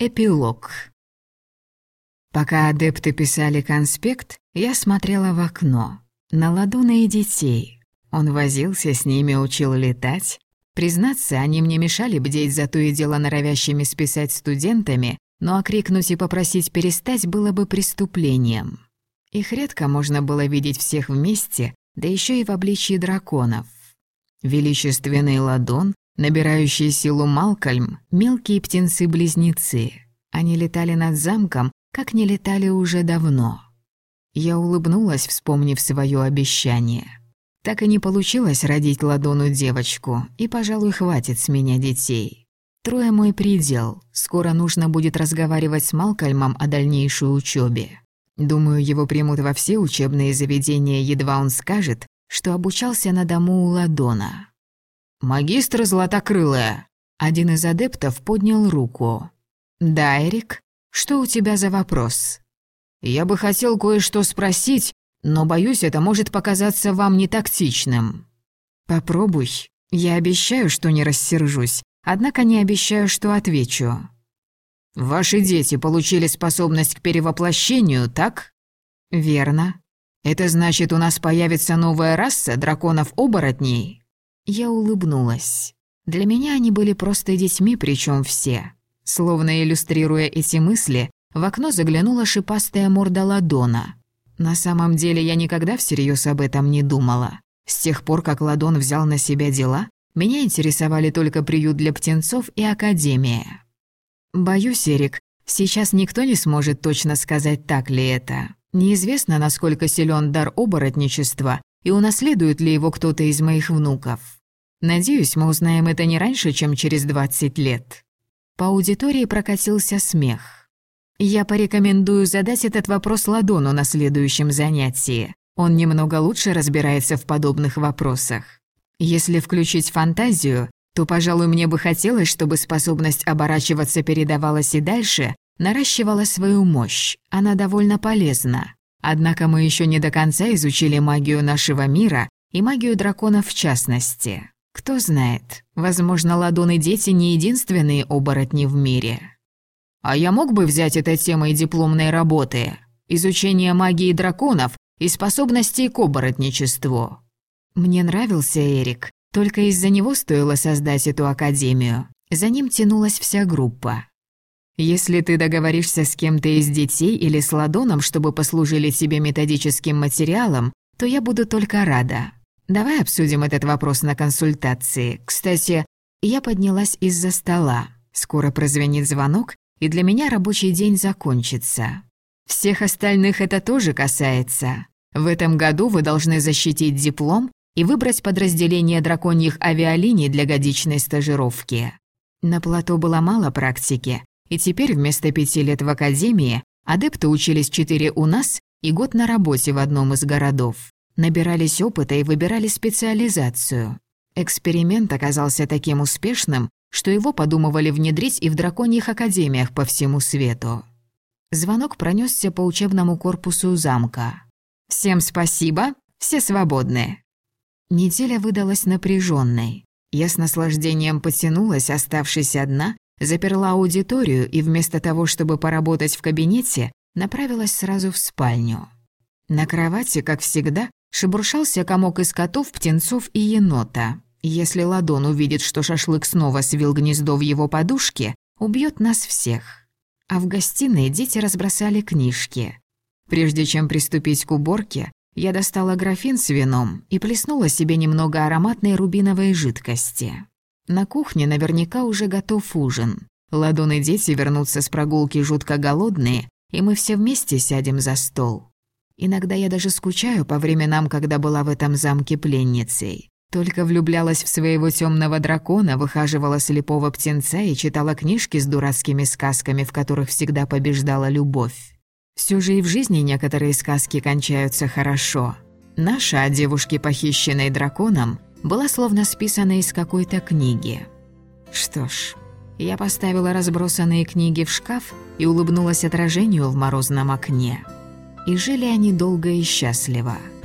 Эпилог. Пока адепты писали конспект, я смотрела в окно. На ладуны и детей. Он возился с ними, учил летать. Признаться, они мне мешали бдеть за то и дело норовящими списать студентами, но окрикнуть и попросить перестать было бы преступлением. Их редко можно было видеть всех вместе, да еще и в обличии драконов. Величественный ладон, Набирающие силу Малкольм, мелкие птенцы-близнецы. Они летали над замком, как не летали уже давно. Я улыбнулась, вспомнив свое обещание. Так и не получилось родить ладону девочку, и, пожалуй, хватит с меня детей. Трое мой предел. Скоро нужно будет разговаривать с Малкольмом о дальнейшей учебе. Думаю, его примут во все учебные заведения, едва он скажет, что обучался на дому у Ладона. «Магистр Златокрылая!» Один из адептов поднял руку. «Да, Эрик, что у тебя за вопрос?» «Я бы хотел кое-что спросить, но, боюсь, это может показаться вам не тактичным». «Попробуй. Я обещаю, что не рассержусь, однако не обещаю, что отвечу». «Ваши дети получили способность к перевоплощению, так?» «Верно. Это значит, у нас появится новая раса драконов-оборотней?» Я улыбнулась. Для меня они были просто детьми, причем все. Словно иллюстрируя эти мысли, в окно заглянула шипастая морда Ладона. На самом деле я никогда всерьез об этом не думала. С тех пор, как Ладон взял на себя дела, меня интересовали только приют для птенцов и академия. Боюсь, Эрик, сейчас никто не сможет точно сказать, так ли это. Неизвестно, насколько силен дар оборотничества и унаследует ли его кто-то из моих внуков. Надеюсь, мы узнаем это не раньше, чем через 20 лет. По аудитории прокатился смех. Я порекомендую задать этот вопрос Ладону на следующем занятии. Он немного лучше разбирается в подобных вопросах. Если включить фантазию, то, пожалуй, мне бы хотелось, чтобы способность оборачиваться передавалась и дальше, наращивала свою мощь. Она довольно полезна. Однако мы еще не до конца изучили магию нашего мира и магию драконов в частности. Кто знает, возможно, ладоны дети не единственные оборотни в мире. А я мог бы взять это темой дипломной работы? Изучение магии драконов и способностей к оборотничеству. Мне нравился Эрик, только из-за него стоило создать эту академию. За ним тянулась вся группа. Если ты договоришься с кем-то из детей или с ладоном, чтобы послужили тебе методическим материалом, то я буду только рада. Давай обсудим этот вопрос на консультации. Кстати, я поднялась из-за стола. Скоро прозвенит звонок, и для меня рабочий день закончится. Всех остальных это тоже касается. В этом году вы должны защитить диплом и выбрать подразделение драконьих авиалиний для годичной стажировки. На плато было мало практики, и теперь вместо пяти лет в академии адепты учились четыре у нас и год на работе в одном из городов набирались опыта и выбирали специализацию. Эксперимент оказался таким успешным, что его подумывали внедрить и в драконьих академиях по всему свету. Звонок пронесся по учебному корпусу замка. «Всем спасибо, все свободны». Неделя выдалась напряженной. Я с наслаждением потянулась, оставшись одна, заперла аудиторию и вместо того, чтобы поработать в кабинете, направилась сразу в спальню. На кровати, как всегда, Шебуршался комок из котов, птенцов и енота. Если Ладон увидит, что шашлык снова свил гнездо в его подушке, убьет нас всех. А в гостиной дети разбросали книжки. Прежде чем приступить к уборке, я достала графин с вином и плеснула себе немного ароматной рубиновой жидкости. На кухне наверняка уже готов ужин. Ладон и дети вернутся с прогулки жутко голодные, и мы все вместе сядем за стол. Иногда я даже скучаю по временам, когда была в этом замке пленницей. Только влюблялась в своего темного дракона, выхаживала слепого птенца и читала книжки с дурацкими сказками, в которых всегда побеждала любовь. Все же и в жизни некоторые сказки кончаются хорошо. Наша о девушке, похищенной драконом, была словно списана из какой-то книги. Что ж, я поставила разбросанные книги в шкаф и улыбнулась отражению в морозном окне и жили они долго и счастливо –